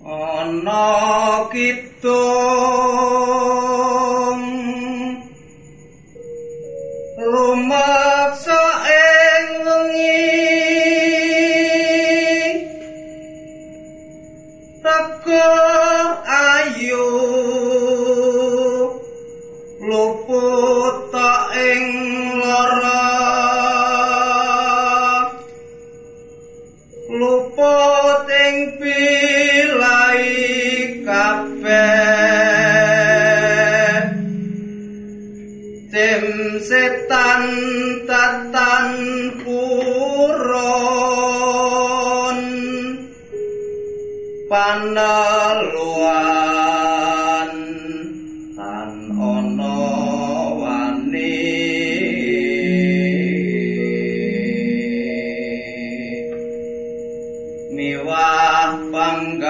ana kidung rumaksa ing wengi teko ayu tim setan tatan puron. Panaluan tan ana wani. Miwah panggawe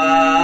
Bye.